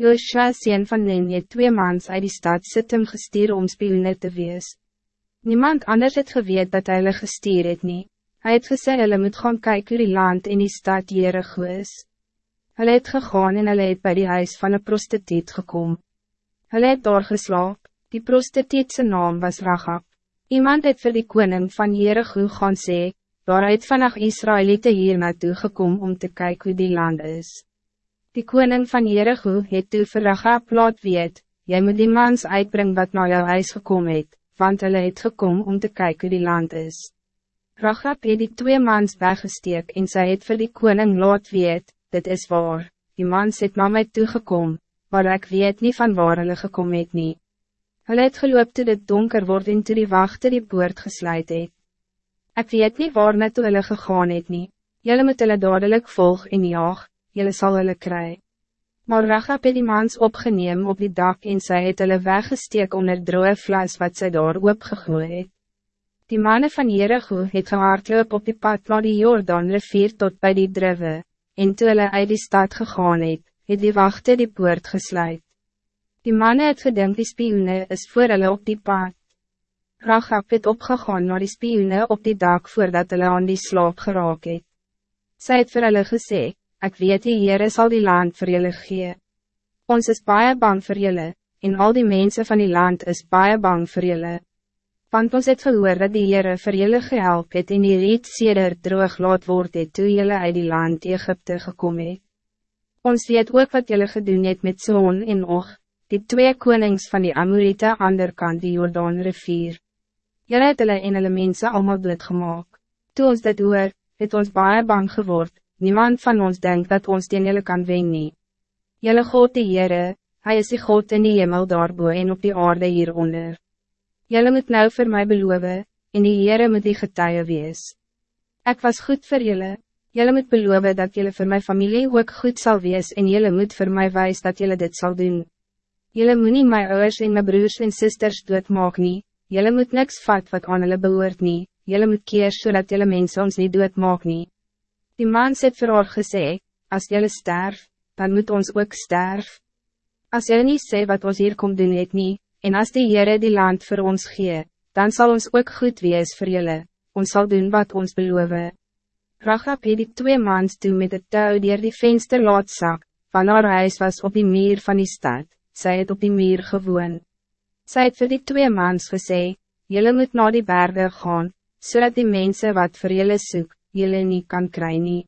Joshua sien van Nen het twee maans uit die stad Sittim gestuur om spioene te wees. Niemand anders het geweet dat hy hulle gestuur het nie. Hy het gesê hulle moet gaan kyk hoe die land in die stad Jericho is. Hulle het gegaan en hulle het by die huis van een prostituut gekom. Hulle het daar geslaap, die prostituut naam was Rachab. Iemand het vir die koning van Jericho gaan sê, daaruit vanaf Israëlieten hier naartoe gekom om te kijken hoe die land is. Die koning van Jericho het toe vir Rachab laat weet, jy moet die mans uitbring wat na jou huis gekom het, want hulle het gekom om te kijken hoe die land is. Rachab het die twee mans weggesteek en sy het vir die koning laat weet, dit is waar, die mans het na my toegekom, maar ik weet niet van waar hulle gekom het nie. Hulle het geloop toe dit donker word en toe die wachte die poort gesluit het. Ek weet niet waar net toe hulle gegaan het nie, julle moet hulle dadelijk volg en jaag, jylle sal hulle kry. Maar Rachab het die mans opgeneem op die dak en sy het hulle weggesteek onder droge vlas wat sy daar oopgegooi het. Die mannen van Jericho het gehaardloop op die pad na die Jordaan rivier tot bij die drive, en toe hulle uit die stad gegaan het, het die wachte die poort gesluit. Die mannen het gedink die spioene is voor hulle op die pad. Rachab het opgegaan naar die spioene op die dak voordat hulle aan die slaap geraak het. Sy het vir hulle gesê, ik weet die Heere sal die land vir julle gee. Ons is baie bang vir julle, en al die mensen van die land is baie bang vir julle. Want ons het gehoor dat die Heere vir julle gehelp het en die reed seder droog laat word het toe julle uit die land Egypte gekom het. Ons weet ook wat julle gedoen het met Zoon en Og, die twee konings van die Amorite ander kant die Jordaan rivier. Julle het hulle en hulle mense allemaal doodgemaak. Toe ons dit hoor, het ons baie bang geword, Niemand van ons denkt dat ons teen julle kan wen nie. Julle God die Heere, Hij is die God in die hemel daarboe en op die aarde hieronder. Julle moet nou voor mij beloven, en die Heere moet die getuie wees. Ik was goed voor julle, julle moet beloven dat julle voor mijn familie ook goed zal wees en julle moet voor mij wijs dat julle dit zal doen. Julle moet nie my ouders en my broers en sisters doodmaak nie, julle moet niks vat wat aan hulle behoort nie, julle moet keer zodat so julle mense ons nie doodmaak nie. Die man het vir haar gesê, as jylle sterf, dan moet ons ook sterf. As jylle nie sê wat ons hier kom doen het nie, en as die Heere die land voor ons gee, dan zal ons ook goed wees voor jylle, ons zal doen wat ons beloven. Rachab het die twee mans toe met het touw dier die venster laat sak, van haar huis was op die meer van die stad, sy het op die meer gewoon. Sy het vir die twee mans gesê, jylle moet naar die bergen gaan, zodat die mensen wat voor jylle soek, jullie niet kan krijgen.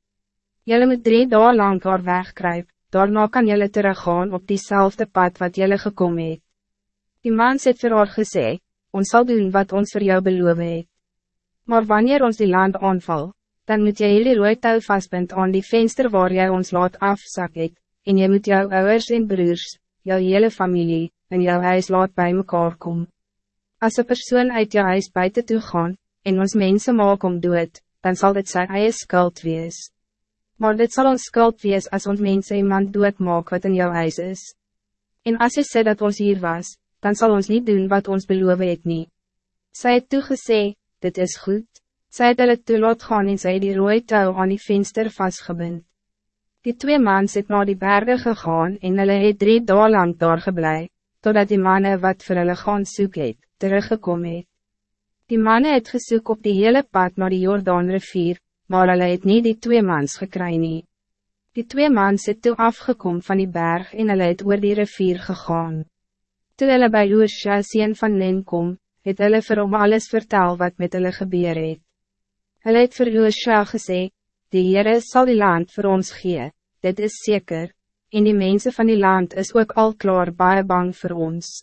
Jullie moet drie dagen lang daar wegkruip, daarna kan jullie teruggaan op diezelfde pad wat jullie gekomen het. Die man het vir haar gesê, ons zal doen wat ons voor jou beloof het. Maar wanneer ons die land aanval, dan moet jy jullie rooi touw vastbind aan die venster waar jy ons laat afzak het, en jy moet jou ouders en broers, jou hele familie, en jou huis laat bij mekaar kom. Als een persoon uit jou huis buiten toe gaan, en ons mensen maak om dood, dan zal dit zijn eie skuld wees. Maar dit zal ons skuld wees als ons mense iemand doodmaak wat in jou huis is. En als je sê dat ons hier was, dan zal ons niet doen wat ons beloof het nie. Sy het toegesê, dit is goed. Sy het hulle toe laat gaan en sy die rooie touw aan die venster vastgebind. Die twee mans het naar die bergen gegaan en hulle het drie dagen lang daar geblei, totdat die mannen wat vir hulle gaan soek het, teruggekom het. Die mannen het gesoek op die hele pad naar die Jordaan rivier, maar hulle het nie die twee mans gekry nie. Die twee mans het toe afgekom van die berg en hulle het oor die rivier gegaan. Toe hulle by Oosja sien van Nen kom, het hulle vir hom alles vertel wat met hulle gebeur het. Hulle het vir Oosja gesê, die Heere sal die land voor ons gee, dit is zeker, en die mensen van die land is ook al klaar baie bang voor ons.